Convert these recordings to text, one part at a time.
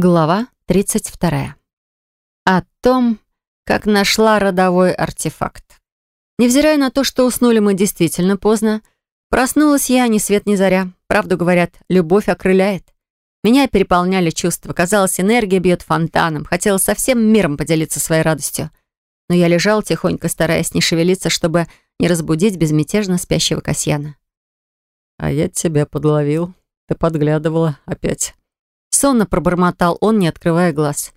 Глава 32. О том, как нашла родовой артефакт. Невзирая на то, что уснули мы действительно поздно, проснулась я ни свет ни заря. Правду говорят, любовь окрыляет. Меня переполняли чувства. Казалось, энергия бьет фонтаном. Хотела со всем миром поделиться своей радостью. Но я лежал тихонько, стараясь не шевелиться, чтобы не разбудить безмятежно спящего Касьяна. «А я тебя подловил. Ты подглядывала опять». Сонно пробормотал он, не открывая глаз,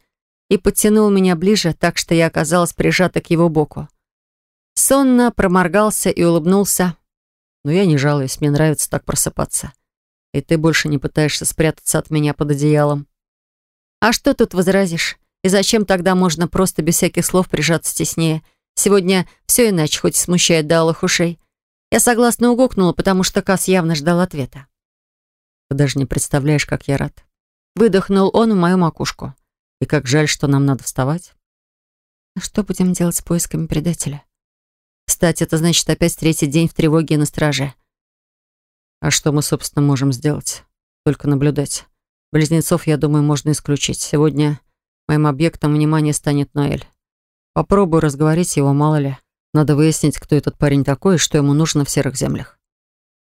и подтянул меня ближе, так что я оказалась прижата к его боку. Сонно проморгался и улыбнулся. «Но я не жалуюсь, мне нравится так просыпаться. И ты больше не пытаешься спрятаться от меня под одеялом». «А что тут возразишь? И зачем тогда можно просто без всяких слов прижаться теснее? Сегодня все иначе, хоть смущает до алых ушей». Я согласно угукнула, потому что Кас явно ждал ответа. «Ты даже не представляешь, как я рад. Выдохнул он в мою макушку. И как жаль, что нам надо вставать. А что будем делать с поисками предателя? Кстати, это значит опять третий день в тревоге и на страже. А что мы, собственно, можем сделать? Только наблюдать. Близнецов, я думаю, можно исключить. Сегодня моим объектом внимания станет Ноэль. Попробую разговорить его, мало ли. Надо выяснить, кто этот парень такой и что ему нужно в серых землях.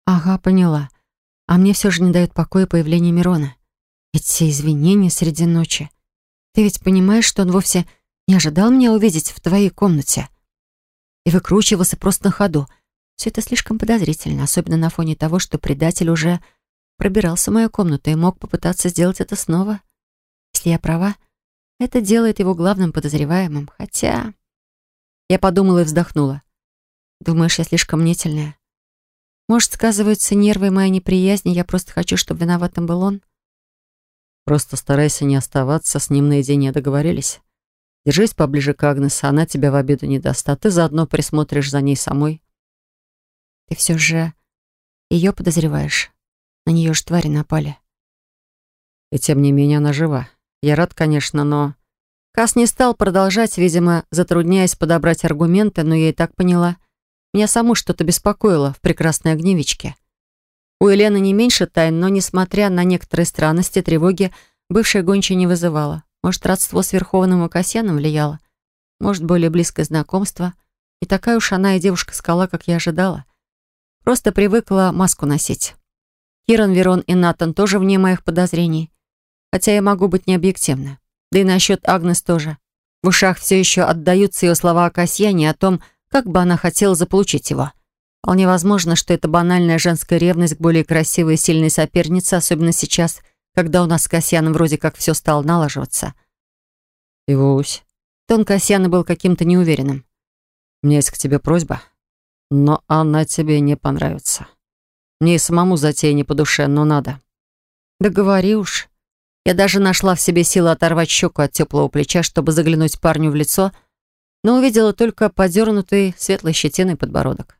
Ага, поняла. А мне все же не дает покоя появление Мирона. Эти извинения среди ночи. Ты ведь понимаешь, что он вовсе не ожидал меня увидеть в твоей комнате. И выкручивался просто на ходу. Все это слишком подозрительно, особенно на фоне того, что предатель уже пробирался в мою комнату и мог попытаться сделать это снова. Если я права, это делает его главным подозреваемым. Хотя... Я подумала и вздохнула. Думаешь, я слишком мнительная? Может, сказываются нервы и моя неприязнь, я просто хочу, чтобы виноватым был он? Просто старайся не оставаться с ним наедине, договорились? Держись поближе к Агнес, она тебя в обиду не даст, а ты заодно присмотришь за ней самой. Ты все же ее подозреваешь? На нее же твари напали. И тем не менее она жива. Я рад, конечно, но... Кас не стал продолжать, видимо, затрудняясь подобрать аргументы, но я и так поняла. Меня саму что-то беспокоило в прекрасной огневичке. У Елены не меньше тайн, но, несмотря на некоторые странности, тревоги бывшая гончая не вызывала. Может, родство с Верховным и Касьяном влияло? Может, более близкое знакомство? Не такая уж она и девушка-скала, как я ожидала. Просто привыкла маску носить. Киран, Верон и Натан тоже вне моих подозрений. Хотя я могу быть необъективна. Да и насчет Агнес тоже. В ушах все еще отдаются ее слова о Касьяне о том, как бы она хотела заполучить его. Вполне возможно, что это банальная женская ревность к более красивой и сильной сопернице, особенно сейчас, когда у нас с Касьяном вроде как все стало налаживаться. «Ивусь». Тон Касьяна был каким-то неуверенным. «У меня есть к тебе просьба, но она тебе не понравится. Мне и самому затея не по душе, но надо». «Да говори уж». Я даже нашла в себе силы оторвать щеку от теплого плеча, чтобы заглянуть парню в лицо, но увидела только подернутый светлой щетиной подбородок.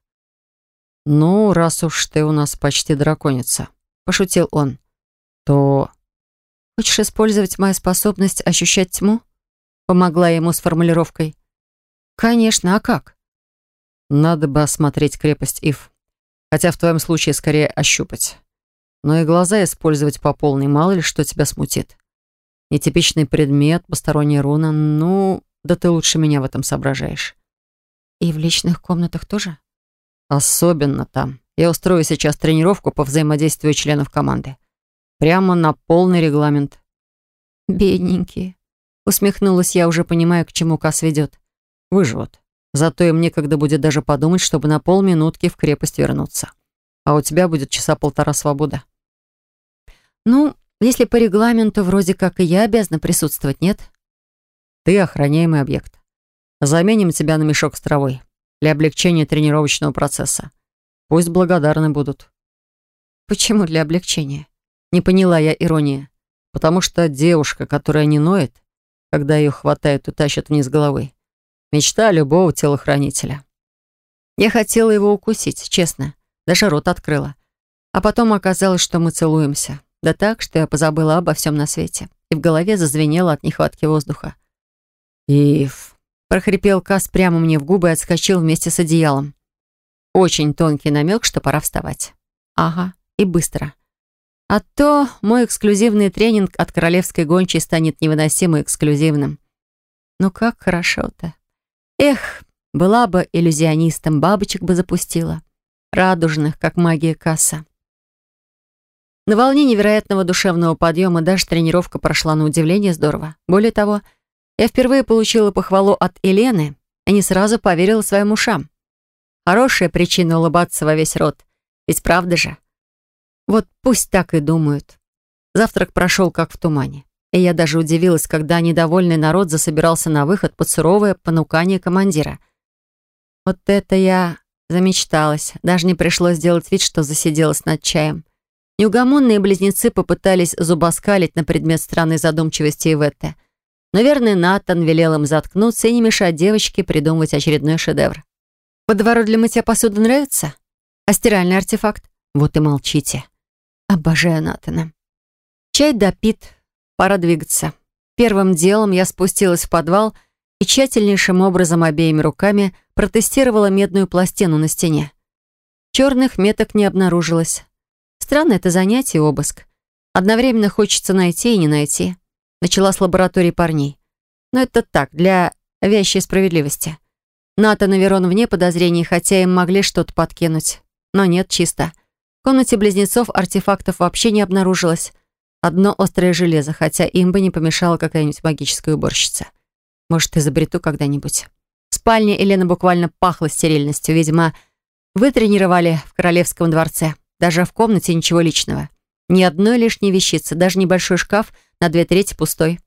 «Ну, раз уж ты у нас почти драконица», — пошутил он, — «то...» «Хочешь использовать мою способность ощущать тьму?» Помогла ему с формулировкой. «Конечно, а как?» «Надо бы осмотреть крепость Ив. Хотя в твоем случае скорее ощупать. Но и глаза использовать по полной, мало ли что тебя смутит. Нетипичный предмет, посторонняя руна, ну, да ты лучше меня в этом соображаешь». «И в личных комнатах тоже?» Особенно там. Я устрою сейчас тренировку по взаимодействию членов команды. Прямо на полный регламент. Бедненькие. Усмехнулась я, уже понимая, к чему Кас ведет. Выживут. Зато им некогда будет даже подумать, чтобы на полминутки в крепость вернуться. А у тебя будет часа полтора свобода. Ну, если по регламенту вроде как и я обязана присутствовать, нет? Ты охраняемый объект. Заменим тебя на мешок с травой для облегчения тренировочного процесса. Пусть благодарны будут. Почему для облегчения? Не поняла я иронии. Потому что девушка, которая не ноет, когда ее хватает и тащат вниз головой, мечта любого телохранителя. Я хотела его укусить, честно. Даже рот открыла. А потом оказалось, что мы целуемся. Да так, что я позабыла обо всем на свете. И в голове зазвенело от нехватки воздуха. «Ив, прохрипел Кас прямо мне в губы и отскочил вместе с одеялом. Очень тонкий намек, что пора вставать. Ага, и быстро. А то мой эксклюзивный тренинг от королевской гончей станет невыносимо эксклюзивным. Ну как хорошо-то. Эх, была бы иллюзионистом, бабочек бы запустила. Радужных, как магия касса. На волне невероятного душевного подъема даже тренировка прошла на удивление здорово. Более того, я впервые получила похвалу от Елены и не сразу поверила своим ушам. Хорошая причина улыбаться во весь рот. Ведь правда же? Вот пусть так и думают. Завтрак прошел как в тумане. И я даже удивилась, когда недовольный народ засобирался на выход под суровое понукание командира. Вот это я замечталась. Даже не пришлось делать вид, что засиделась над чаем. Неугомонные близнецы попытались зубоскалить на предмет странной задумчивости Иветты. Но верный Натан велел им заткнуться и не мешать девочке придумывать очередной шедевр. «Водоворот для мытья посуды нравится? А стиральный артефакт? Вот и молчите». Обожаю Натана. Чай допит, пора двигаться. Первым делом я спустилась в подвал и тщательнейшим образом обеими руками протестировала медную пластину на стене. Черных меток не обнаружилось. Странно это занятие обыск. Одновременно хочется найти и не найти. Начала с лаборатории парней. Но это так, для вящей справедливости. Натан и Верон вне подозрений, хотя им могли что-то подкинуть. Но нет, чисто. В комнате близнецов артефактов вообще не обнаружилось. Одно острое железо, хотя им бы не помешала какая-нибудь магическая уборщица. Может, изобрету когда-нибудь. В спальне Елена буквально пахла стерильностью. Видимо, вытренировали в королевском дворце. Даже в комнате ничего личного. Ни одной лишней вещицы, даже небольшой шкаф на две трети пустой.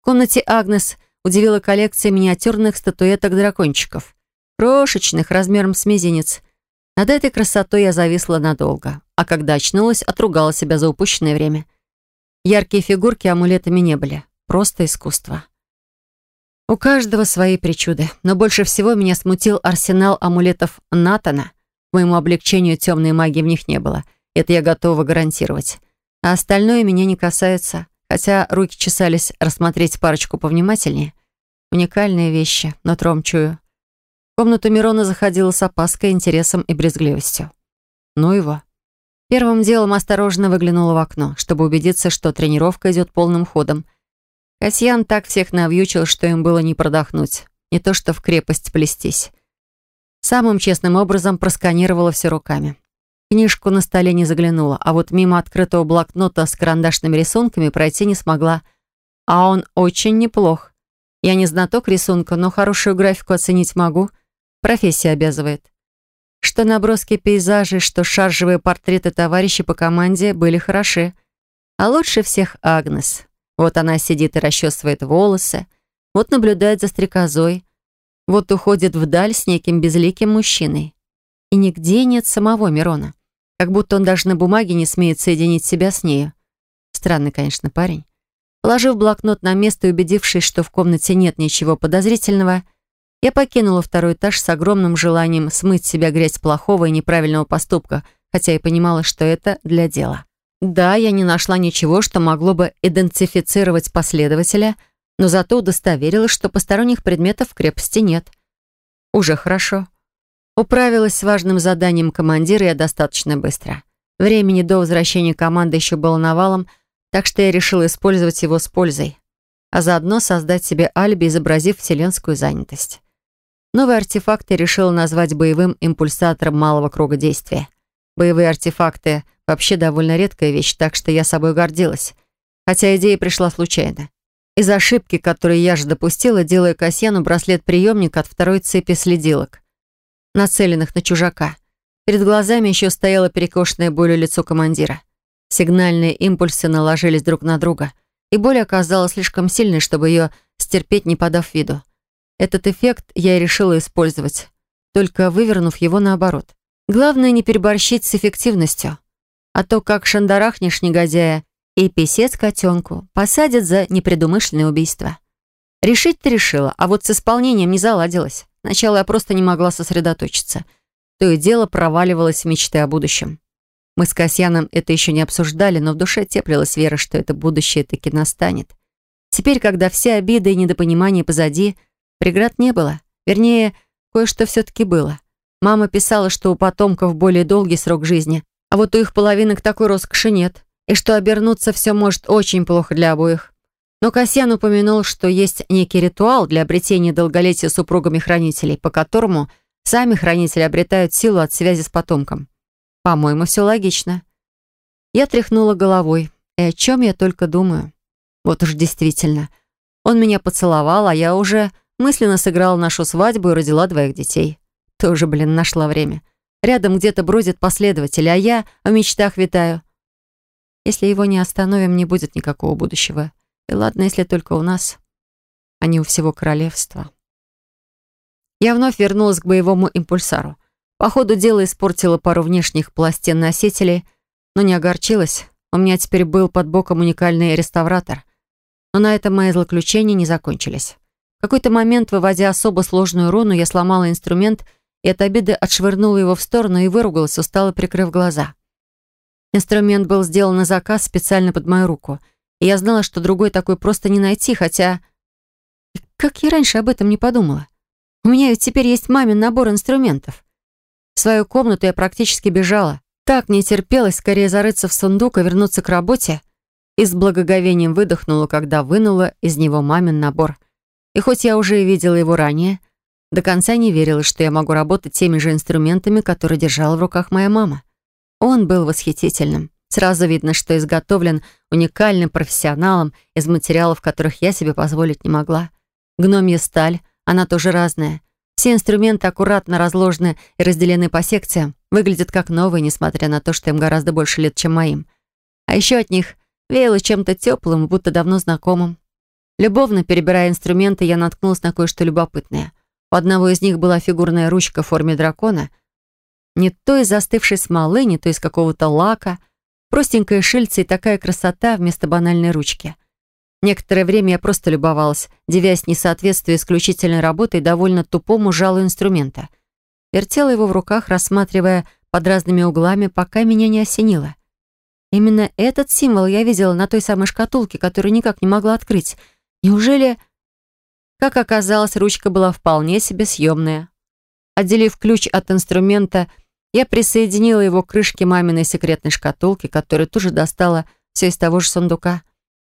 В комнате Агнес удивила коллекция миниатюрных статуэток-дракончиков. Крошечных, размером с мизинец. Над этой красотой я зависла надолго, а когда очнулась, отругала себя за упущенное время. Яркие фигурки амулетами не были, просто искусство. У каждого свои причуды, но больше всего меня смутил арсенал амулетов Натана. К моему облегчению темной магии в них не было. Это я готова гарантировать. А остальное меня не касается, хотя руки чесались рассмотреть парочку повнимательнее. Уникальные вещи, но тром чую. В комнату Мирона заходила с опаской, интересом и брезгливостью. Ну его. Первым делом осторожно выглянула в окно, чтобы убедиться, что тренировка идет полным ходом. Касьян так всех навьючил, что им было не продохнуть. Не то что в крепость плестись. Самым честным образом просканировала все руками. Книжку на столе не заглянула, а вот мимо открытого блокнота с карандашными рисунками пройти не смогла. А он очень неплох. Я не знаток рисунка, но хорошую графику оценить могу — Профессия обязывает. Что наброски пейзажей, что шаржевые портреты товарищей по команде были хороши. А лучше всех Агнес. Вот она сидит и расчесывает волосы, вот наблюдает за стрекозой, вот уходит вдаль с неким безликим мужчиной. И нигде нет самого Мирона. Как будто он даже на бумаге не смеет соединить себя с нею. Странный, конечно, парень. Положив блокнот на место и убедившись, что в комнате нет ничего подозрительного, я покинула второй этаж с огромным желанием смыть себя грязь плохого и неправильного поступка, хотя и понимала, что это для дела. Да, я не нашла ничего, что могло бы идентифицировать последователя, но зато удостоверилась, что посторонних предметов в крепости нет. Уже хорошо. Управилась с важным заданием командира я достаточно быстро. Времени до возвращения команды еще было навалом, так что я решила использовать его с пользой, а заодно создать себе алиби, изобразив вселенскую занятость. Новые артефакты решила назвать боевым импульсатором малого круга действия. Боевые артефакты — вообще довольно редкая вещь, так что я собой гордилась. Хотя идея пришла случайно. Из ошибки, которую я же допустила, делая Касьяну браслет-приемник от второй цепи следилок, нацеленных на чужака. Перед глазами еще стояло перекошенное болью лицо командира. Сигнальные импульсы наложились друг на друга, и боль оказалась слишком сильной, чтобы ее стерпеть, не подав виду. Этот эффект я и решила использовать, только вывернув его наоборот. Главное не переборщить с эффективностью. А то, как шандарахнешь негодяя, и писец котенку посадят за непредумышленное убийство. Решить-то решила, а вот с исполнением не заладилось. Сначала я просто не могла сосредоточиться. То и дело проваливалось в мечты о будущем. Мы с Касьяном это еще не обсуждали, но в душе теплилась вера, что это будущее таки настанет. Теперь, когда все обиды и недопонимания позади, Преград не было. Вернее, кое-что все-таки было. Мама писала, что у потомков более долгий срок жизни, а вот у их половинок такой роскоши нет. и что обернуться все может очень плохо для обоих. Но Касьян упомянул, что есть некий ритуал для обретения долголетия супругами хранителей, по которому сами хранители обретают силу от связи с потомком. По-моему, все логично. Я тряхнула головой. И о чем я только думаю. Вот уж действительно. Он меня поцеловал, а я уже мысленно сыграла нашу свадьбу и родила двоих детей. Тоже, блин, нашла время. Рядом где-то бродит последователь, а я в мечтах витаю. Если его не остановим, не будет никакого будущего. И ладно, если только у нас, а не у всего королевства. Я вновь вернулась к боевому импульсару. По ходу дела испортила пару внешних пластин носителей, но не огорчилась. У меня теперь был под боком уникальный реставратор. Но на этом мои злоключения не закончились. В какой-то момент, выводя особо сложную руну, я сломала инструмент и от обиды отшвырнула его в сторону и выругалась, устало прикрыв глаза. Инструмент был сделан на заказ специально под мою руку, и я знала, что другой такой просто не найти, хотя... Как я раньше об этом не подумала? У меня ведь теперь есть мамин набор инструментов. В свою комнату я практически бежала. Так не терпелось скорее зарыться в сундук и вернуться к работе. И с благоговением выдохнула, когда вынула из него мамин набор. И хоть я уже видела его ранее, до конца не верила, что я могу работать теми же инструментами, которые держала в руках моя мама. Он был восхитительным. Сразу видно, что изготовлен уникальным профессионалом из материалов, которых я себе позволить не могла. Гномья сталь, она тоже разная. Все инструменты аккуратно разложены и разделены по секциям, выглядят как новые, несмотря на то, что им гораздо больше лет, чем моим. А еще от них веяло чем-то теплым, будто давно знакомым. Любовно перебирая инструменты, я наткнулась на кое-что любопытное. У одного из них была фигурная ручка в форме дракона. Не то из застывшей смолы, не то из какого-то лака. Простенькая шильца и такая красота вместо банальной ручки — Некоторое время я просто любовалась, девясь несоответствию исключительной работы и довольно тупому жалу инструмента. Вертела его в руках, рассматривая под разными углами, пока меня не осенило. Именно этот символ я видела на той самой шкатулке, которую никак не могла открыть. Неужели... Как оказалось, ручка была вполне себе съемная. Отделив ключ от инструмента, я присоединила его к крышке маминой секретной шкатулки, которую тоже достала все из того же сундука.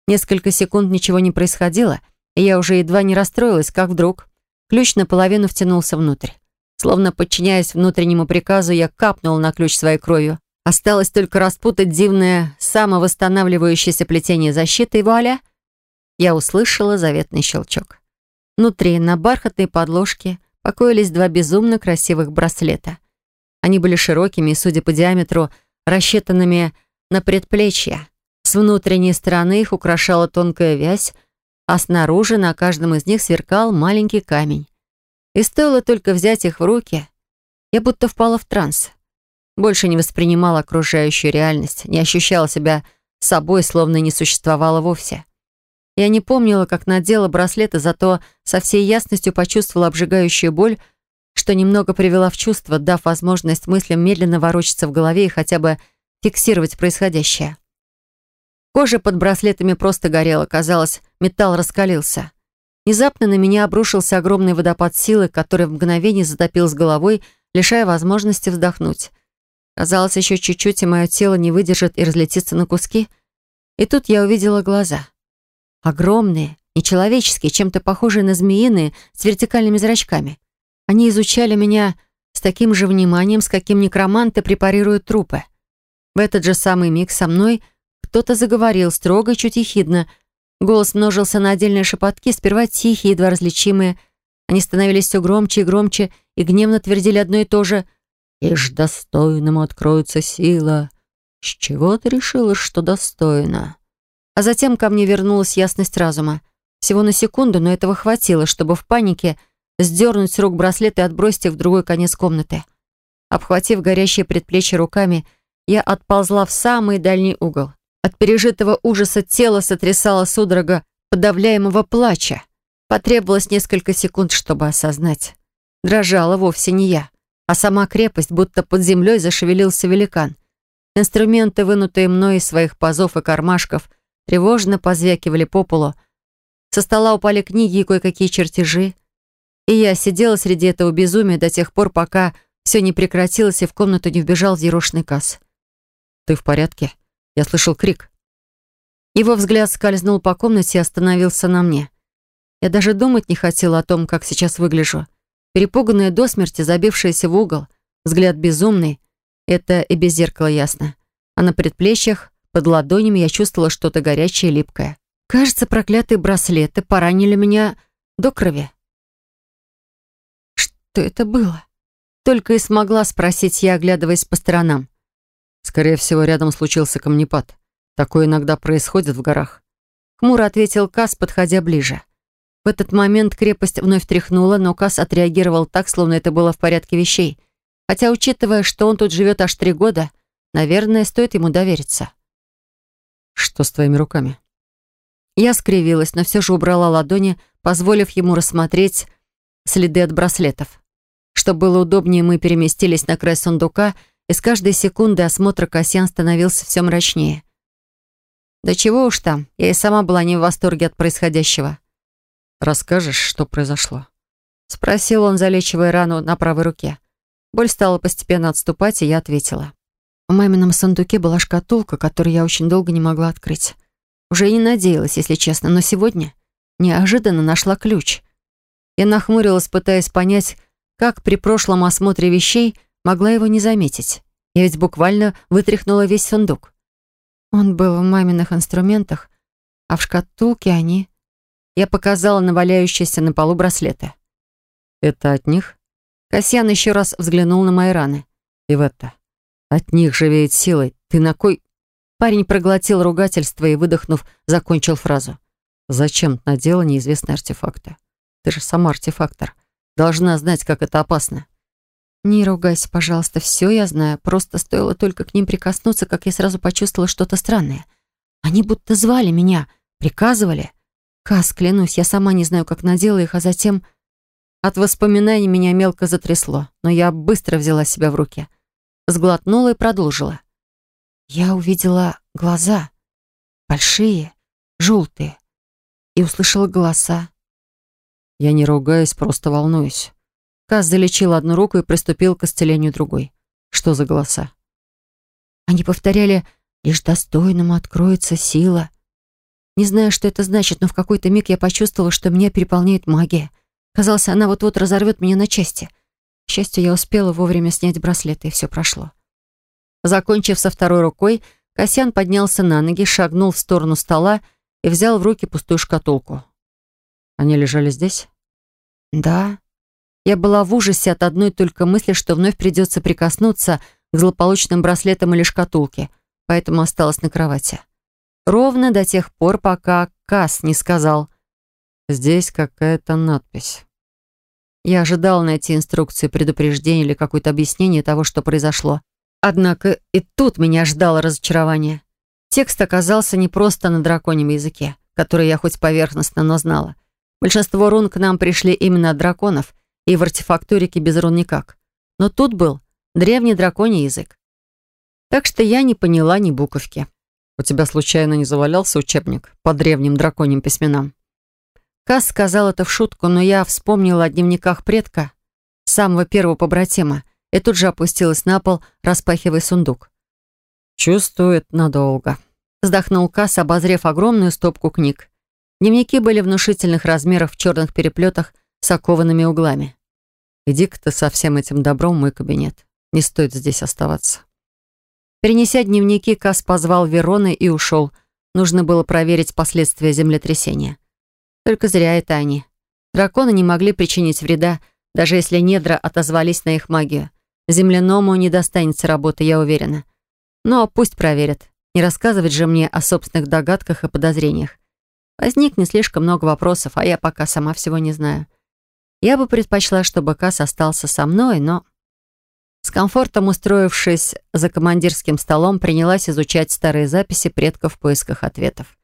Несколько секунд ничего не происходило, и я уже едва не расстроилась, как вдруг ключ наполовину втянулся внутрь. Словно подчиняясь внутреннему приказу, я капнула на ключ своей кровью. Осталось только распутать дивное самовосстанавливающееся плетение защиты, и вуаля! Я услышала заветный щелчок. Внутри, на бархатной подложке, покоились два безумно красивых браслета. Они были широкими и, судя по диаметру, рассчитанными на предплечья. С внутренней стороны их украшала тонкая вязь, а снаружи на каждом из них сверкал маленький камень. И стоило только взять их в руки, я будто впала в транс. Больше не воспринимала окружающую реальность, не ощущала себя собой, словно не существовала вовсе. Я не помнила, как надела браслеты, зато со всей ясностью почувствовала обжигающую боль, что немного привела в чувство, дав возможность мыслям медленно ворочаться в голове и хотя бы фиксировать происходящее. Кожа под браслетами просто горела, казалось, металл раскалился. Внезапно на меня обрушился огромный водопад силы, который в мгновение затопил с головой, лишая возможности вздохнуть. Казалось, еще чуть-чуть, и мое тело не выдержит и разлетится на куски. И тут я увидела глаза. Огромные, нечеловеческие, чем-то похожие на змеиные, с вертикальными зрачками. Они изучали меня с таким же вниманием, с каким некроманты препарируют трупы. В этот же самый миг со мной — кто-то заговорил строго, чуть ехидно. Голос множился на отдельные шепотки, сперва тихие, едва различимые. Они становились все громче и громче и гневно твердили одно и то же. «Лишь достойному откроется сила. С чего ты решила, что достойно?» А затем ко мне вернулась ясность разума. Всего на секунду, но этого хватило, чтобы в панике сдернуть с рук браслет и отбросить их в другой конец комнаты. Обхватив горящее предплечье руками, я отползла в самый дальний угол. От пережитого ужаса тело сотрясало судорога подавляемого плача. Потребовалось несколько секунд, чтобы осознать. Дрожала вовсе не я, а сама крепость, будто под землей зашевелился великан. Инструменты, вынутые мной из своих пазов и кармашков, тревожно позвякивали по полу. Со стола упали книги и кое-какие чертежи. И я сидела среди этого безумия до тех пор, пока все не прекратилось и в комнату не вбежал взъерошенный касс. «Ты в порядке?» Я слышал крик. Его взгляд скользнул по комнате и остановился на мне. Я даже думать не хотела о том, как сейчас выгляжу. Перепуганная до смерти, забившаяся в угол, взгляд безумный. Это и без зеркала ясно. А на предплечьях, под ладонями я чувствовала что-то горячее и липкое. Кажется, проклятые браслеты поранили меня до крови. Что это было? Только и смогла спросить я, оглядываясь по сторонам. Скорее всего, рядом случился камнепад. Такое иногда происходит в горах. Хмуро ответил Кас, подходя ближе. В этот момент крепость вновь тряхнула, но Кас отреагировал так, словно это было в порядке вещей. Хотя, учитывая, что он тут живет аж три года, наверное, стоит ему довериться. «Что с твоими руками?» Я скривилась, но все же убрала ладони, позволив ему рассмотреть следы от браслетов. Чтобы было удобнее, мы переместились на край сундука, и с каждой секунды осмотра Касьян становился все мрачнее. Да чего уж там, я и сама была не в восторге от происходящего. «Расскажешь, что произошло?» Спросил он, залечивая рану на правой руке. Боль стала постепенно отступать, и я ответила. В мамином сундуке была шкатулка, которую я очень долго не могла открыть. Уже и не надеялась, если честно, но сегодня неожиданно нашла ключ. Я нахмурилась, пытаясь понять, как при прошлом осмотре вещей могла его не заметить. Я ведь буквально вытряхнула весь сундук. Он был в маминых инструментах, а в шкатулке они... Я показала на валяющиеся на полу браслеты. «Это от них?» Касьян еще раз взглянул на мои раны. «И в это. От них живеет силой. Ты на кой...» Парень проглотил ругательство и, выдохнув, закончил фразу. «Зачем надела неизвестные артефакты? Ты же сама артефактор. Должна знать, как это опасно». «Не ругайся, пожалуйста, все я знаю. Просто стоило только к ним прикоснуться, как я сразу почувствовала что-то странное. Они будто звали меня, приказывали. Кас, клянусь, я сама не знаю, как надела их, а затем... От воспоминаний меня мелко затрясло, но я быстро взяла себя в руки. Сглотнула и продолжила. Я увидела глаза. Большие, желтые. И услышала голоса. Я не ругаюсь, просто волнуюсь. Кас залечил одну руку и приступил к исцелению другой. Что за голоса? Они повторяли «Лишь достойному откроется сила». Не знаю, что это значит, но в какой-то миг я почувствовала, что меня переполняет магия. Казалось, она вот-вот разорвет меня на части. К счастью, я успела вовремя снять браслеты, и все прошло. Закончив со второй рукой, Касьян поднялся на ноги, шагнул в сторону стола и взял в руки пустую шкатулку. «Они лежали здесь?» «Да». Я была в ужасе от одной только мысли, что вновь придется прикоснуться к злополучным браслетам или шкатулке, поэтому осталась на кровати. Ровно до тех пор, пока Кас не сказал «Здесь какая-то надпись». Я ожидал найти инструкцию, предупреждение или какое-то объяснение того, что произошло. Однако и тут меня ждало разочарование. Текст оказался не просто на драконьем языке, который я хоть поверхностно, но знала. Большинство рун к нам пришли именно от драконов, и в артефактурике без рун никак. Но тут был древний драконий язык. Так что я не поняла ни буковки. У тебя случайно не завалялся учебник по древним драконьим письменам? Кас сказал это в шутку, но я вспомнила о дневниках предка, самого первого побратима, и тут же опустилась на пол, распахивая сундук. «Чувствует надолго», — вздохнул Кас, обозрев огромную стопку книг. Дневники были внушительных размеров в черных переплетах с окованными углами. «Иди-ка ты со всем этим добром в мой кабинет. Не стоит здесь оставаться». Перенеся дневники, Кас позвал Вероны и ушел. Нужно было проверить последствия землетрясения. Только зря это они. Драконы не могли причинить вреда, даже если недра отозвались на их магию. Земляному не достанется работы, я уверена. Но пусть проверят. Не рассказывать же мне о собственных догадках и подозрениях. Возникнет слишком много вопросов, а я пока сама всего не знаю. Я бы предпочла, чтобы Кас остался со мной, но с комфортом устроившись за командирским столом, принялась изучать старые записи предков в поисках ответов.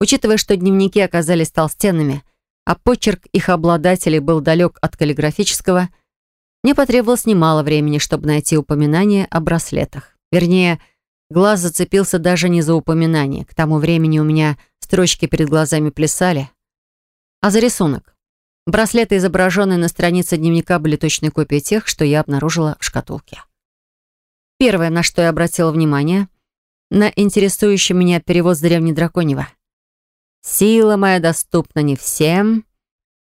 Учитывая, что дневники оказались толстенными, а почерк их обладателей был далек от каллиграфического, мне потребовалось немало времени, чтобы найти упоминание о браслетах. Вернее, глаз зацепился даже не за упоминание. К тому времени у меня строчки перед глазами плясали. А за рисунок? Браслеты, изображенные на странице дневника, были точной копией тех, что я обнаружила в шкатулке. Первое, на что я обратила внимание, на интересующий меня перевод с древнедраконьего. «Сила моя доступна не всем,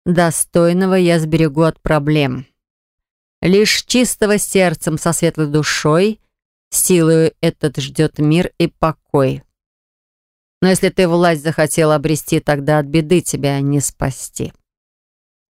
достойного я сберегу от проблем. Лишь чистого сердцем со светлой душой силою этот ждет мир и покой. Но если ты власть захотел обрести, тогда от беды тебя не спасти».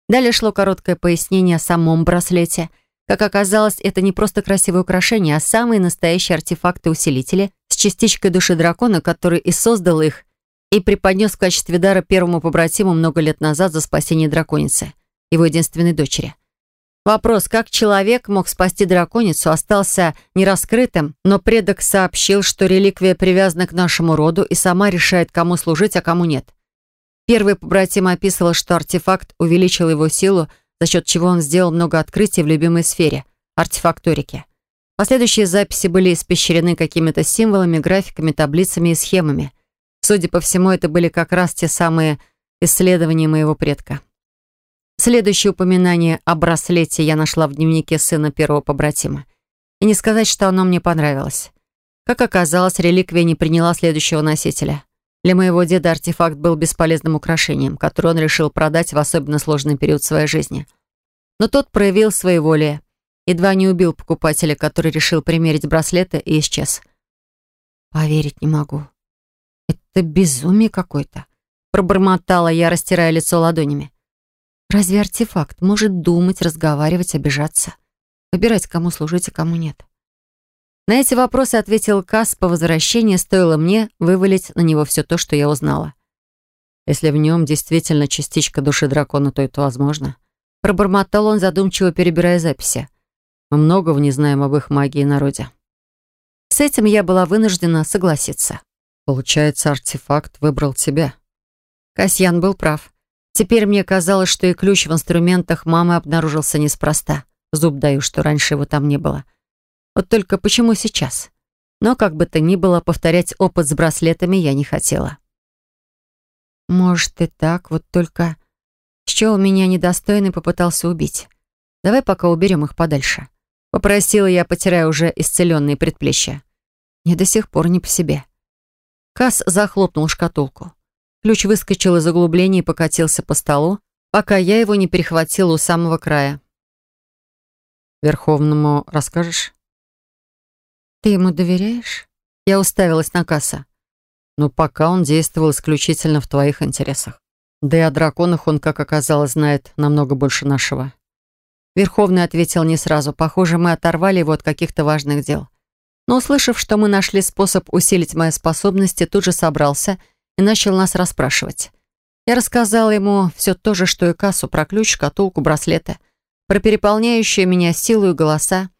Далее шло короткое пояснение о самом браслете. Как оказалось, это не просто красивое украшение, а самые настоящие артефакты-усилители с частичкой души дракона, который и создал их, и преподнес в качестве дара первому побратиму много лет назад за спасение драконицы, его единственной дочери. Вопрос, как человек мог спасти драконицу, остался нераскрытым, но предок сообщил, что реликвия привязана к нашему роду и сама решает, кому служить, а кому нет. Первый побратим описывал, что артефакт увеличил его силу, за счет чего он сделал много открытий в любимой сфере – артефакторике. Последующие записи были испещрены какими-то символами, графиками, таблицами и схемами. Судя по всему, это были как раз те самые исследования моего предка. Следующее упоминание о браслете я нашла в дневнике сына первого побратима. И не сказать, что оно мне понравилось. Как оказалось, реликвия не приняла следующего носителя – для моего деда артефакт был бесполезным украшением, которое он решил продать в особенно сложный период своей жизни. Но тот проявил своеволие. Едва не убил покупателя, который решил примерить браслеты и исчез. «Поверить не могу. Это безумие какое-то», — пробормотала я, растирая лицо ладонями. «Разве артефакт может думать, разговаривать, обижаться? Выбирать, кому служить, а кому нет?» На эти вопросы ответил Касс по возвращении, стоило мне вывалить на него все то, что я узнала. Если в нем действительно частичка души дракона, то это возможно. Пробормотал он, задумчиво перебирая записи. Мы многого не знаем об их магии и народе. С этим я была вынуждена согласиться. Получается, артефакт выбрал тебя. Касьян был прав. Теперь мне казалось, что и ключ в инструментах мамы обнаружился неспроста. Зуб даю, что раньше его там не было. Вот только почему сейчас? Но как бы то ни было, повторять опыт с браслетами я не хотела. Может и так, вот только... Счел меня недостойный попытался убить. Давай пока уберем их подальше. Попросила я, потирая уже исцеленные предплечья. Не до сих пор не по себе. Касс захлопнул шкатулку. Ключ выскочил из углубления и покатился по столу, пока я его не перехватила у самого края. «Верховному расскажешь?» «Ты ему доверяешь?» Я уставилась на касса. «Ну, пока он действовал исключительно в твоих интересах. Да и о драконах он, как оказалось, знает намного больше нашего». Верховный ответил не сразу. Похоже, мы оторвали его от каких-то важных дел. Но, услышав, что мы нашли способ усилить мои способности, тут же собрался и начал нас расспрашивать. Я рассказала ему все то же, что и кассу, про ключ, шкатулку, браслеты, про переполняющую меня силу и голоса,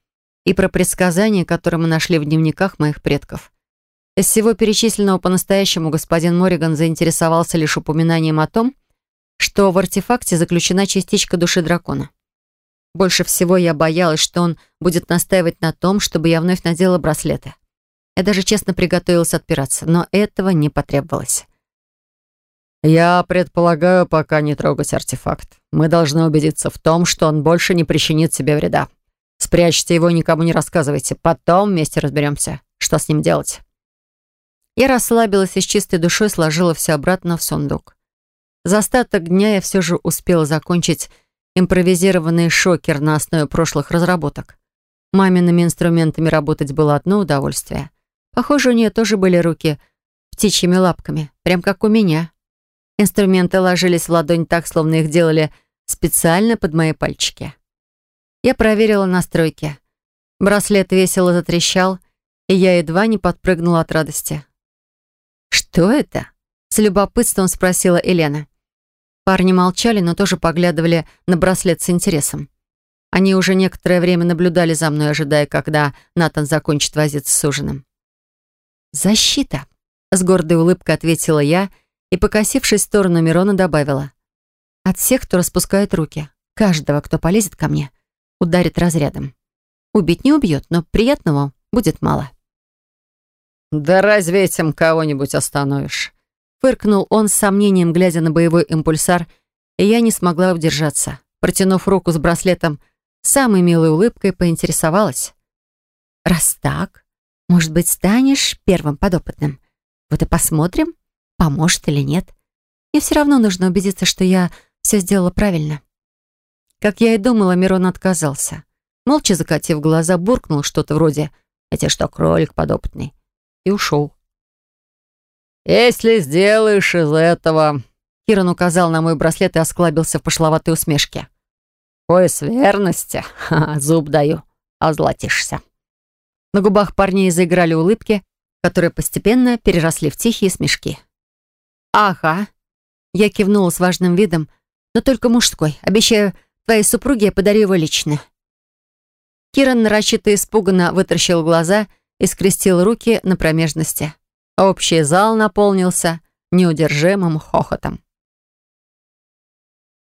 и про предсказания, которые мы нашли в дневниках моих предков. Из всего перечисленного по-настоящему господин Мориган заинтересовался лишь упоминанием о том, что в артефакте заключена частичка души дракона. Больше всего я боялась, что он будет настаивать на том, чтобы я вновь надела браслеты. Я даже честно приготовилась отпираться, но этого не потребовалось. «Я предполагаю, пока не трогать артефакт. Мы должны убедиться в том, что он больше не причинит себе вреда», Спрячьте его, никому не рассказывайте. Потом вместе разберемся, что с ним делать». Я расслабилась и с чистой душой сложила все обратно в сундук. За остаток дня я все же успела закончить импровизированный шокер на основе прошлых разработок. Мамиными инструментами работать было одно удовольствие. Похоже, у нее тоже были руки птичьими лапками, прям как у меня. Инструменты ложились в ладонь так, словно их делали специально под мои пальчики. Я проверила настройки. Браслет весело затрещал, и я едва не подпрыгнула от радости. «Что это?» — с любопытством спросила Елена. Парни молчали, но тоже поглядывали на браслет с интересом. Они уже некоторое время наблюдали за мной, ожидая, когда Натан закончит возиться с ужином. «Защита», — с гордой улыбкой ответила я и, покосившись в сторону Мирона, добавила. «От всех, кто распускает руки. Каждого, кто полезет ко мне ударит разрядом. Убить не убьет, но приятного будет мало. «Да разве этим кого-нибудь остановишь?» Фыркнул он с сомнением, глядя на боевой импульсар, и я не смогла удержаться. Протянув руку с браслетом, самой милой улыбкой поинтересовалась. «Раз так, Может быть, станешь первым подопытным? Вот и посмотрим, поможет или нет. Мне все равно нужно убедиться, что я все сделала правильно». Как я и думала, Мирон отказался. Молча закатив глаза, буркнул что-то вроде «Я тебе что, кролик подопытный?» и ушел. «Если сделаешь из этого...» Киран указал на мой браслет и осклабился в пошловатой усмешке. «Пояс верности, Ха -ха, зуб даю, озлатишься». На губах парней заиграли улыбки, которые постепенно переросли в тихие смешки. «Ага». Я кивнула с важным видом, но только мужской. Обещаю, твоей супруге я подарю его лично. Киран нарочито испуганно вытаращил глаза и скрестил руки на промежности. Общий зал наполнился неудержимым хохотом.